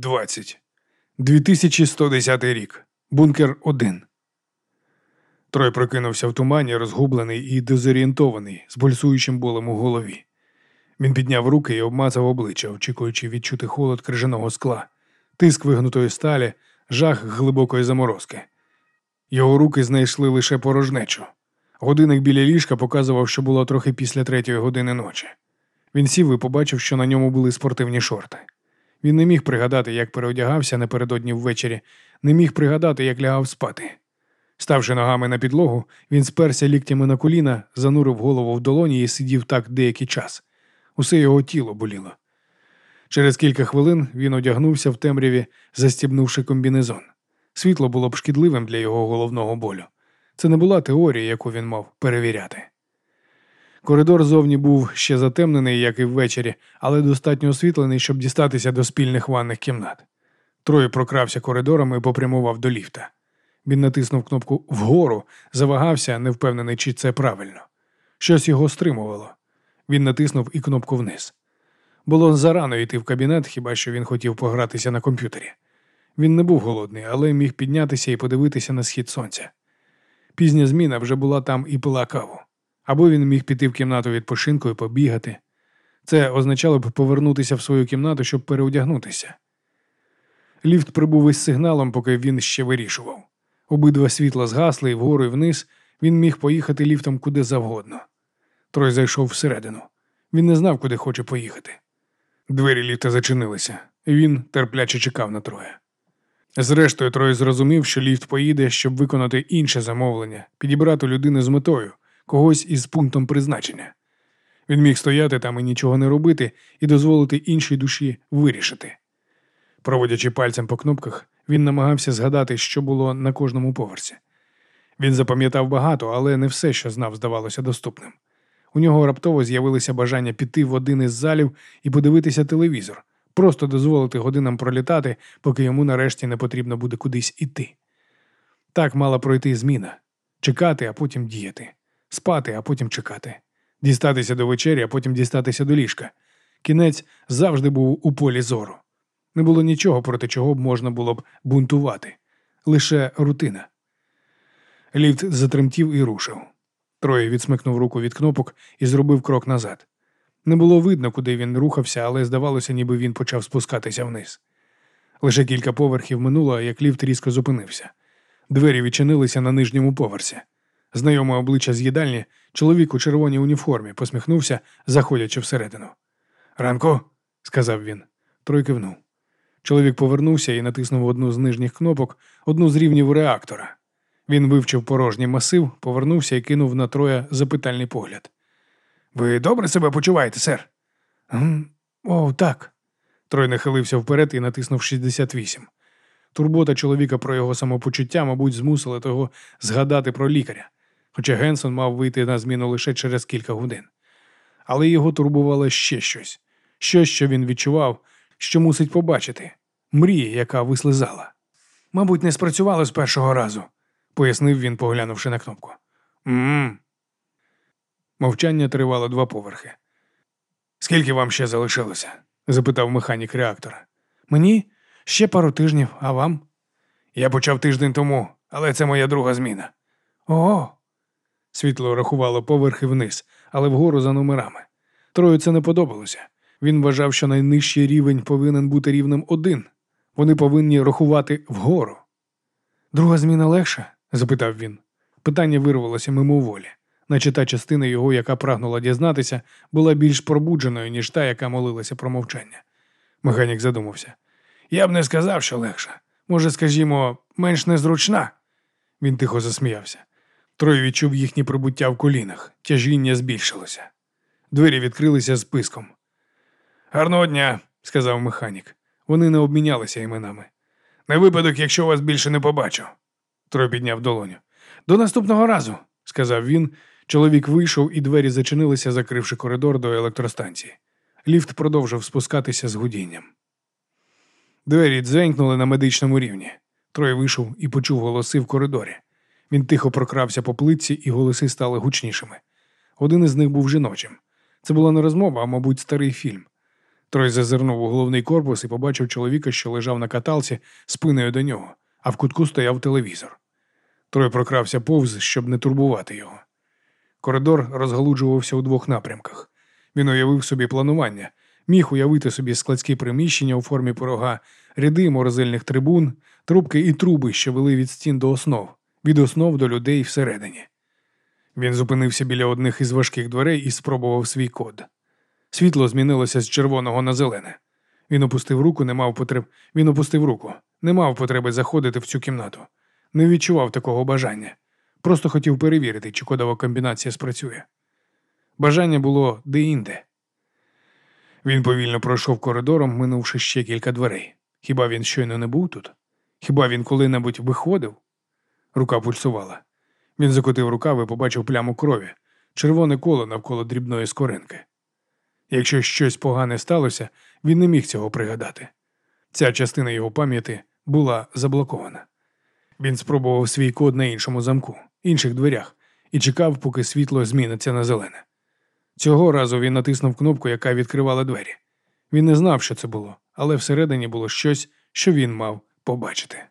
20. 2110 рік. Бункер 1. Трой прокинувся в тумані, розгублений і дезорієнтований, з пульсуючим болем у голові. Він підняв руки і обмацав обличчя, очікуючи відчути холод крижаного скла, тиск вигнутої сталі, жах глибокої заморозки. Його руки знайшли лише порожнечу. Годинник біля ліжка показував, що було трохи після третьої години ночі. Він сів і побачив, що на ньому були спортивні шорти. Він не міг пригадати, як переодягався напередодні ввечері, не міг пригадати, як лягав спати. Ставши ногами на підлогу, він сперся ліктями на коліна, занурив голову в долоні і сидів так деякий час. Усе його тіло боліло. Через кілька хвилин він одягнувся в темряві, застібнувши комбінезон. Світло було б шкідливим для його головного болю. Це не була теорія, яку він мав перевіряти. Коридор зовні був ще затемнений, як і ввечері, але достатньо освітлений, щоб дістатися до спільних ванних кімнат. Троє прокрався коридором і попрямував до ліфта. Він натиснув кнопку вгору, завагався, не впевнений, чи це правильно. Щось його стримувало. Він натиснув і кнопку вниз. Було зарано йти в кабінет, хіба що він хотів погратися на комп'ютері. Він не був голодний, але міг піднятися і подивитися на схід сонця. Пізня зміна вже була там і пила каву. Або він міг піти в кімнату відпочинку і побігати. Це означало б повернутися в свою кімнату, щоб переодягнутися. Ліфт прибув із сигналом, поки він ще вирішував. Обидва світла згасли і вгору і вниз він міг поїхати ліфтом куди завгодно. Трой зайшов всередину. Він не знав, куди хоче поїхати. Двері ліфта зачинилися, і він терпляче чекав на Троя. Зрештою, Трой зрозумів, що ліфт поїде, щоб виконати інше замовлення, підібрати людину з метою, когось із пунктом призначення. Він міг стояти там і нічого не робити, і дозволити іншій душі вирішити. Проводячи пальцем по кнопках, він намагався згадати, що було на кожному поверсі. Він запам'ятав багато, але не все, що знав, здавалося доступним. У нього раптово з'явилося бажання піти в один із залів і подивитися телевізор, просто дозволити годинам пролітати, поки йому нарешті не потрібно буде кудись іти. Так мала пройти зміна чекати, а потім діяти, спати, а потім чекати, дістатися до вечері, а потім дістатися до ліжка. Кінець завжди був у полі зору. Не було нічого, проти чого б можна було б бунтувати, лише рутина. Ліфт затремтів і рушив. Троє відсмикнув руку від кнопок і зробив крок назад. Не було видно, куди він рухався, але здавалося, ніби він почав спускатися вниз. Лише кілька поверхів минуло, як ліфт різко зупинився. Двері відчинилися на нижньому поверсі. Знайоме обличчя з їдальні, чоловік у червоній уніформі, посміхнувся, заходячи всередину. Ранко, сказав він. Трой кивнув. Чоловік повернувся і натиснув одну з нижніх кнопок, одну з рівнів реактора. Він вивчив порожній масив, повернувся і кинув на троя запитальний погляд. Ви добре себе почуваєте, сер? О, так. Трой нахилився вперед і натиснув 68. Турбота чоловіка про його самопочуття, мабуть, змусила того згадати про лікаря, хоча Генсон мав вийти на зміну лише через кілька годин. Але його турбувало ще щось, щось, що він відчував, що мусить побачити мрія, яка вислизала. Мабуть, не спрацювало з першого разу, пояснив він, поглянувши на кнопку. Мовчання тривало два поверхи. Скільки вам ще залишилося? запитав механік реактора. Мені ще пару тижнів, а вам? Я почав тиждень тому, але це моя друга зміна. О. Світло рахувало поверхи вниз, але вгору за номерами. Трою це не подобалося. Він вважав, що найнижчий рівень повинен бути рівнем один. Вони повинні рахувати вгору. Друга зміна легша? запитав він. Питання вирвалося мимоволі, наче та частина його, яка прагнула дізнатися, була більш пробудженою, ніж та, яка молилася про мовчання. Механік задумався. Я б не сказав, що легша. Може, скажімо, менш незручна. Він тихо засміявся. Трой відчув їхнє прибуття в колінах, тяжіння збільшилося. Двері відкрилися списком. Гарного дня, сказав механік. Вони не обмінялися іменами. На випадок, якщо вас більше не побачу. Трой підняв долоню. До наступного разу, сказав він. Чоловік вийшов, і двері зачинилися, закривши коридор до електростанції. Ліфт продовжив спускатися з гудінням. Двері дзенькнули на медичному рівні. Трой вийшов і почув голоси в коридорі. Він тихо прокрався по плитці, і голоси стали гучнішими. Один із них був жіночим. Це була не розмова, а, мабуть, старий фільм. Трой зазирнув у головний корпус і побачив чоловіка, що лежав на каталці спиною до нього, а в кутку стояв телевізор. Трой прокрався повз, щоб не турбувати його. Коридор розгалуджувався у двох напрямках. Він уявив собі планування, міг уявити собі складські приміщення у формі порога, ряди морозильних трибун, трубки і труби, що вели від стін до основ, від основ до людей всередині. Він зупинився біля одних із важких дверей і спробував свій код. Світло змінилося з червоного на зелене. Він опустив руку, не мав потреб. Він опустив руку, не мав потреби заходити в цю кімнату. Не відчував такого бажання. Просто хотів перевірити, чи кодова комбінація спрацює. Бажання було де-інде. Він повільно пройшов коридором, минувши ще кілька дверей. Хіба він щойно не був тут? Хіба він коли-небудь виходив? Рука пульсувала. Він закотив рукав і побачив пляму крові, червоне коло навколо дрібної скоринки. Якщо щось погане сталося, він не міг цього пригадати. Ця частина його пам'яті була заблокована. Він спробував свій код на іншому замку, інших дверях, і чекав, поки світло зміниться на зелене. Цього разу він натиснув кнопку, яка відкривала двері. Він не знав, що це було, але всередині було щось, що він мав побачити.